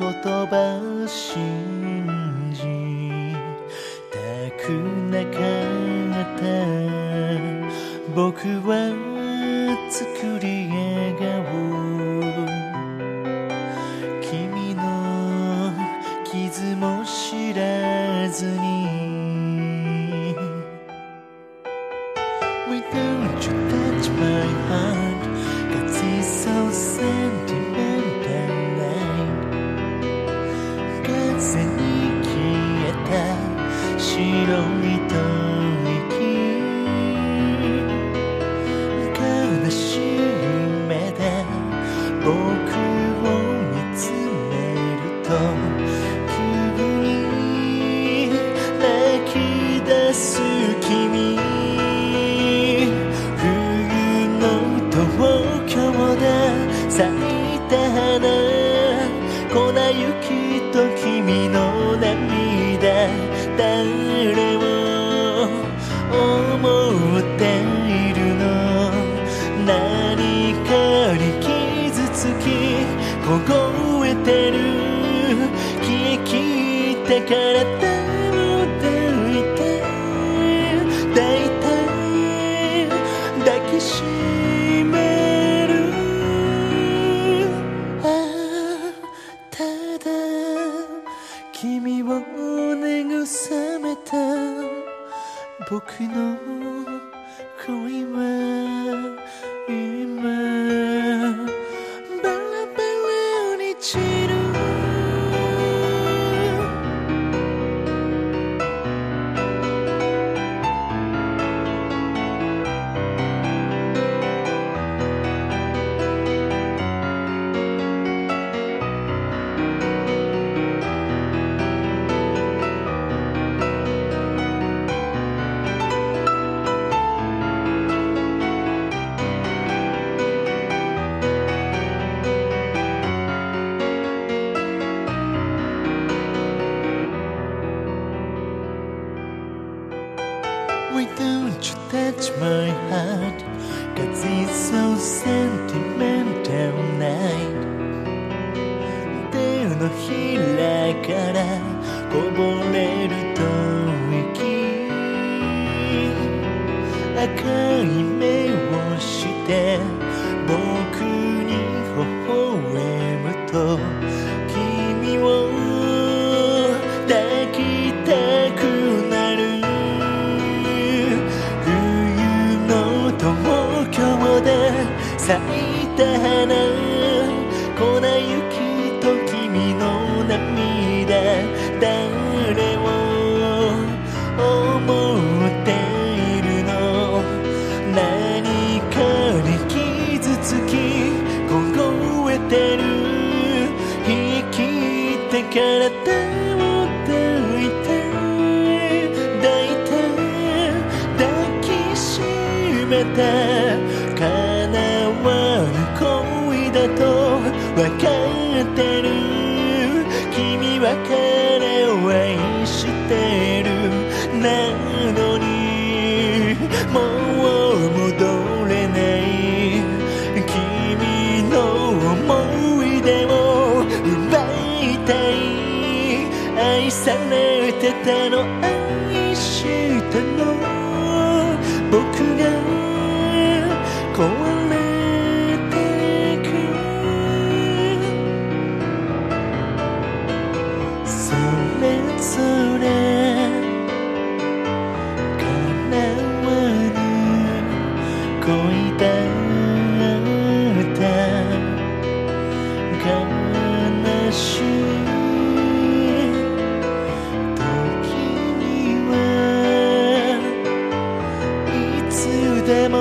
言葉を信じたくなかった僕は作り上雪と君の涙誰を思っているの？何かに傷つき凍えてる。消え切って体を抱いて抱いて抱きしめ僕の恋は Why don't you touch my heart? Cause it's so sentimental night 手のひらからこぼれるつき凍えてる引き切って体を抱いて抱いて抱きしめた叶わぬ恋だと分かってる君は愛されてたの愛したの僕が壊れてくそれぞれ叶わぬ恋だ demo